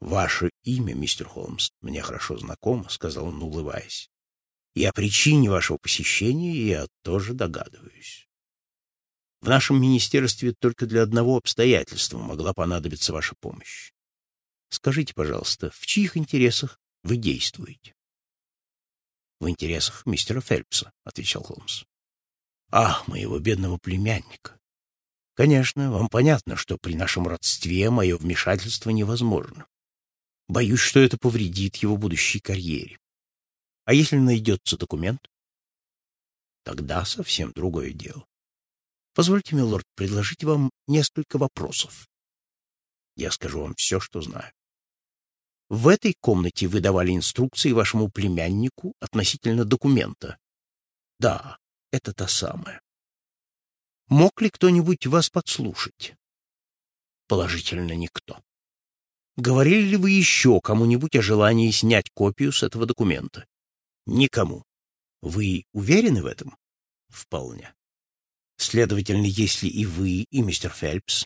Ваше имя, мистер Холмс, мне хорошо знакомо, сказал он, улыбаясь. И о причине вашего посещения я тоже догадываюсь. В нашем министерстве только для одного обстоятельства могла понадобиться ваша помощь. Скажите, пожалуйста, в чьих интересах вы действуете? В интересах мистера Фелпса, отвечал Холмс. Ах, моего бедного племянника. Конечно, вам понятно, что при нашем родстве мое вмешательство невозможно. Боюсь, что это повредит его будущей карьере. А если найдется документ? Тогда совсем другое дело. Позвольте, милорд, предложить вам несколько вопросов. Я скажу вам все, что знаю. В этой комнате вы давали инструкции вашему племяннику относительно документа. Да, это та самая. Мог ли кто-нибудь вас подслушать? Положительно никто. Говорили ли вы еще кому-нибудь о желании снять копию с этого документа? Никому. Вы уверены в этом? Вполне. Следовательно, если и вы, и мистер Фелпс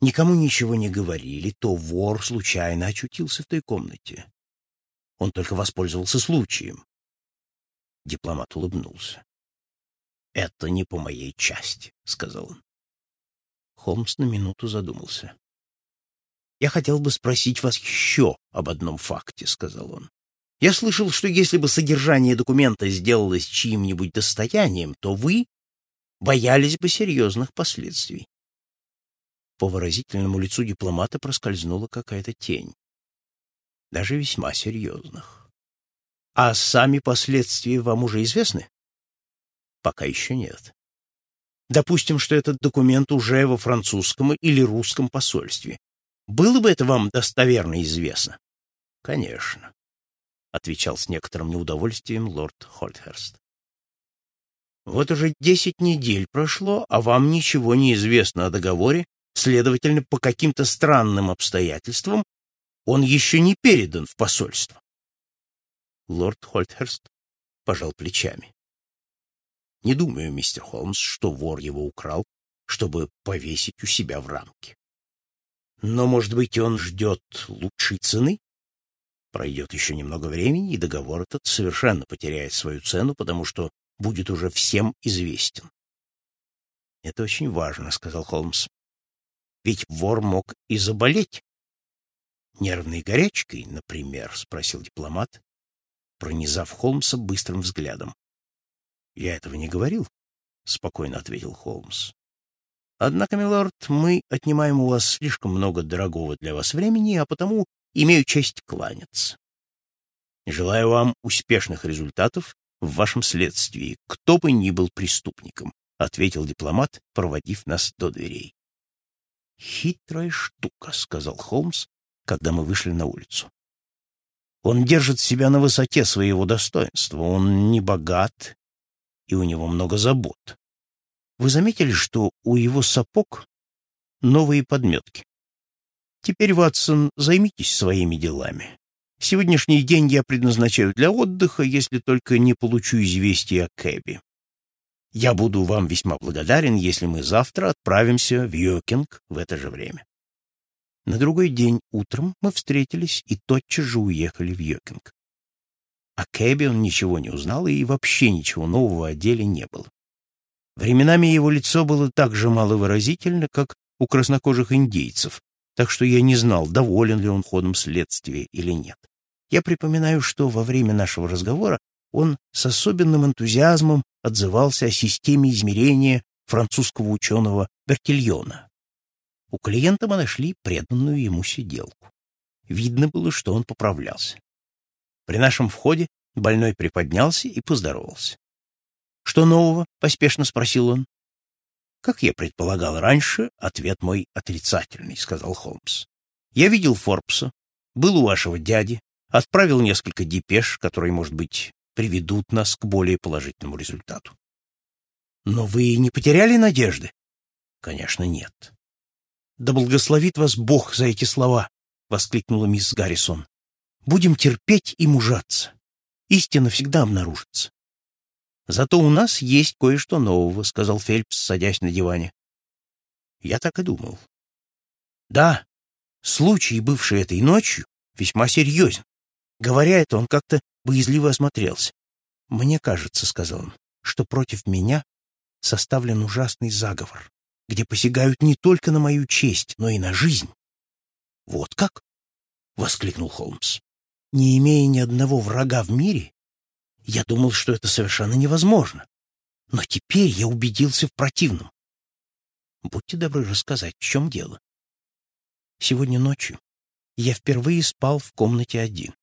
никому ничего не говорили, то вор случайно очутился в той комнате. Он только воспользовался случаем. Дипломат улыбнулся. «Это не по моей части», — сказал он. Холмс на минуту задумался. «Я хотел бы спросить вас еще об одном факте», — сказал он. «Я слышал, что если бы содержание документа сделалось чьим-нибудь достоянием, то вы боялись бы серьезных последствий». По выразительному лицу дипломата проскользнула какая-то тень. Даже весьма серьезных. «А сами последствия вам уже известны?» Пока еще нет. Допустим, что этот документ уже во французском или русском посольстве. Было бы это вам достоверно известно? Конечно, отвечал с некоторым неудовольствием лорд Хольтхерст. Вот уже десять недель прошло, а вам ничего не известно о договоре, следовательно, по каким-то странным обстоятельствам он еще не передан в посольство. Лорд Хольтхерст пожал плечами. Не думаю, мистер Холмс, что вор его украл, чтобы повесить у себя в рамке. Но, может быть, он ждет лучшей цены? Пройдет еще немного времени, и договор этот совершенно потеряет свою цену, потому что будет уже всем известен. «Это очень важно», — сказал Холмс. «Ведь вор мог и заболеть». «Нервной горячкой, например?» — спросил дипломат, пронизав Холмса быстрым взглядом. «Я этого не говорил», — спокойно ответил Холмс. «Однако, милорд, мы отнимаем у вас слишком много дорогого для вас времени, а потому имею честь кланяться. Желаю вам успешных результатов в вашем следствии, кто бы ни был преступником», — ответил дипломат, проводив нас до дверей. «Хитрая штука», — сказал Холмс, когда мы вышли на улицу. «Он держит себя на высоте своего достоинства. Он не богат и у него много забот. Вы заметили, что у его сапог новые подметки? Теперь, Ватсон, займитесь своими делами. Сегодняшний день я предназначаю для отдыха, если только не получу известия о Кэби. Я буду вам весьма благодарен, если мы завтра отправимся в Йокинг в это же время. На другой день утром мы встретились и тотчас же уехали в Йокинг. О Кэбе он ничего не узнал, и вообще ничего нового о деле не было. Временами его лицо было так же маловыразительно, как у краснокожих индейцев, так что я не знал, доволен ли он ходом следствия или нет. Я припоминаю, что во время нашего разговора он с особенным энтузиазмом отзывался о системе измерения французского ученого Бертильона. У клиента мы нашли преданную ему сиделку. Видно было, что он поправлялся. При нашем входе больной приподнялся и поздоровался. «Что нового?» — поспешно спросил он. «Как я предполагал раньше, ответ мой отрицательный», — сказал Холмс. «Я видел Форбса, был у вашего дяди, отправил несколько депеш, которые, может быть, приведут нас к более положительному результату». «Но вы не потеряли надежды?» «Конечно, нет». «Да благословит вас Бог за эти слова!» — воскликнула мисс Гаррисон. Будем терпеть и мужаться. Истина всегда обнаружится. Зато у нас есть кое-что нового, сказал Фельпс, садясь на диване. Я так и думал. Да, случай, бывший этой ночью, весьма серьезен. Говоря это, он как-то боязливо осмотрелся. «Мне кажется, — сказал он, — что против меня составлен ужасный заговор, где посягают не только на мою честь, но и на жизнь». «Вот как?» — воскликнул Холмс. «Не имея ни одного врага в мире, я думал, что это совершенно невозможно. Но теперь я убедился в противном. Будьте добры рассказать, в чем дело. Сегодня ночью я впервые спал в комнате один.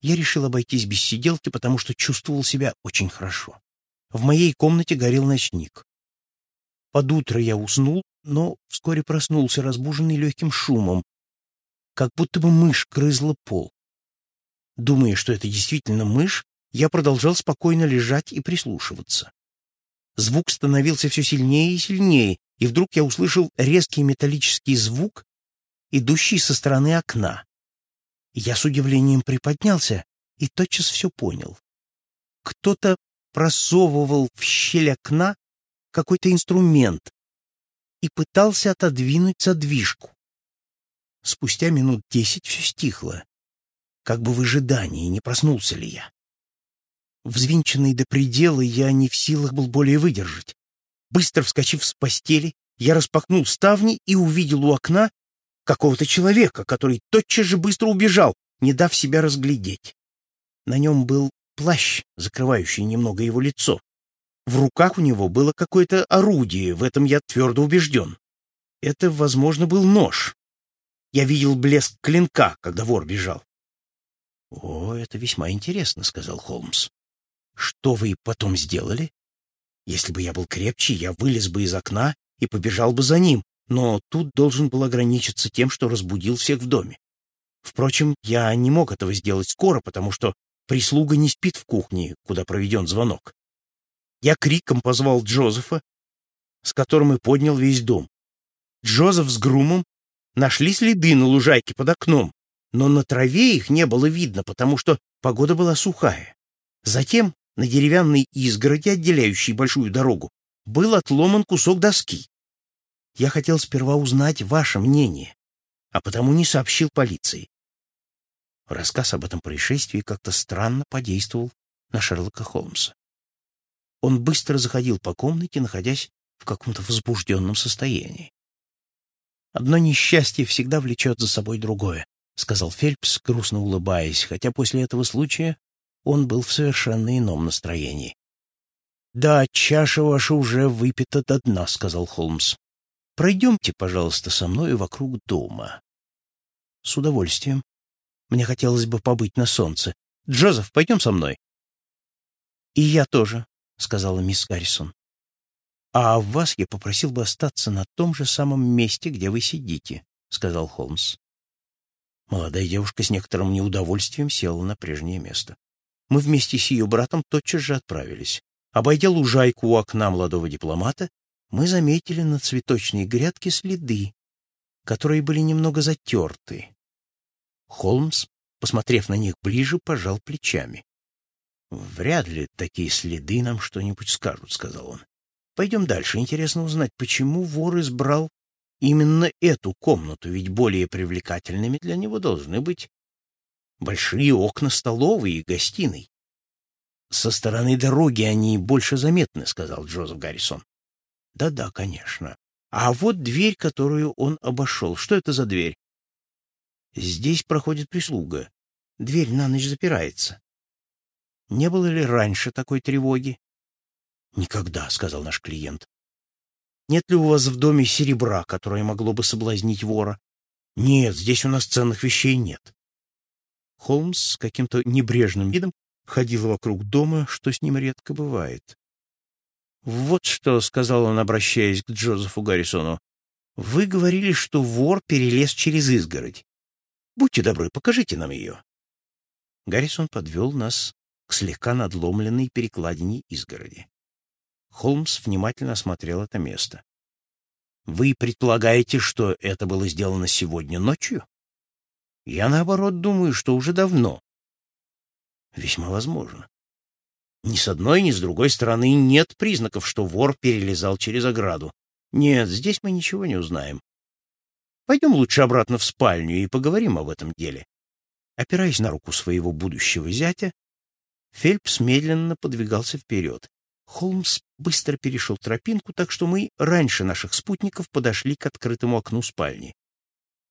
Я решил обойтись без сиделки, потому что чувствовал себя очень хорошо. В моей комнате горел ночник. Под утро я уснул, но вскоре проснулся, разбуженный легким шумом, как будто бы мышь грызла пол. Думая, что это действительно мышь, я продолжал спокойно лежать и прислушиваться. Звук становился все сильнее и сильнее, и вдруг я услышал резкий металлический звук, идущий со стороны окна. Я с удивлением приподнялся и тотчас все понял. Кто-то просовывал в щель окна какой-то инструмент и пытался отодвинуть задвижку. Спустя минут десять все стихло, как бы в ожидании, не проснулся ли я. Взвинченный до предела, я не в силах был более выдержать. Быстро вскочив с постели, я распахнул ставни и увидел у окна какого-то человека, который тотчас же быстро убежал, не дав себя разглядеть. На нем был плащ, закрывающий немного его лицо. В руках у него было какое-то орудие, в этом я твердо убежден. Это, возможно, был нож. Я видел блеск клинка, когда вор бежал. — О, это весьма интересно, — сказал Холмс. Что вы потом сделали? Если бы я был крепче, я вылез бы из окна и побежал бы за ним, но тут должен был ограничиться тем, что разбудил всех в доме. Впрочем, я не мог этого сделать скоро, потому что прислуга не спит в кухне, куда проведен звонок. Я криком позвал Джозефа, с которым и поднял весь дом. Джозеф с Грумом нашли следы на лужайке под окном, но на траве их не было видно, потому что погода была сухая. Затем на деревянной изгороди, отделяющей большую дорогу, был отломан кусок доски. Я хотел сперва узнать ваше мнение, а потому не сообщил полиции. Рассказ об этом происшествии как-то странно подействовал на Шерлока Холмса. Он быстро заходил по комнате, находясь в каком-то возбужденном состоянии. «Одно несчастье всегда влечет за собой другое», — сказал Фельпс, грустно улыбаясь, хотя после этого случая он был в совершенно ином настроении. «Да, чаша ваша уже выпита до дна», — сказал Холмс. «Пройдемте, пожалуйста, со мной вокруг дома». «С удовольствием. Мне хотелось бы побыть на солнце. Джозеф, пойдем со мной». «И я тоже», — сказала мисс Гаррисон. «А вас я попросил бы остаться на том же самом месте, где вы сидите», — сказал Холмс. Молодая девушка с некоторым неудовольствием села на прежнее место мы вместе с ее братом тотчас же отправились. Обойдя лужайку у окна молодого дипломата, мы заметили на цветочной грядке следы, которые были немного затерты. Холмс, посмотрев на них ближе, пожал плечами. «Вряд ли такие следы нам что-нибудь скажут», — сказал он. «Пойдем дальше. Интересно узнать, почему вор избрал именно эту комнату, ведь более привлекательными для него должны быть большие окна столовой и гостиной. «Со стороны дороги они больше заметны», — сказал Джозеф Гаррисон. «Да-да, конечно. А вот дверь, которую он обошел. Что это за дверь?» «Здесь проходит прислуга. Дверь на ночь запирается». «Не было ли раньше такой тревоги?» «Никогда», — сказал наш клиент. «Нет ли у вас в доме серебра, которое могло бы соблазнить вора?» «Нет, здесь у нас ценных вещей нет». Холмс с каким-то небрежным видом ходил вокруг дома, что с ним редко бывает. «Вот что», — сказал он, обращаясь к Джозефу Гаррисону, — «вы говорили, что вор перелез через изгородь. Будьте добры, покажите нам ее». Гаррисон подвел нас к слегка надломленной перекладине изгороди. Холмс внимательно осмотрел это место. «Вы предполагаете, что это было сделано сегодня ночью?» Я, наоборот, думаю, что уже давно. Весьма возможно. Ни с одной, ни с другой стороны нет признаков, что вор перелезал через ограду. Нет, здесь мы ничего не узнаем. Пойдем лучше обратно в спальню и поговорим об этом деле. Опираясь на руку своего будущего зятя, Фельпс медленно подвигался вперед. Холмс быстро перешел тропинку, так что мы раньше наших спутников подошли к открытому окну спальни.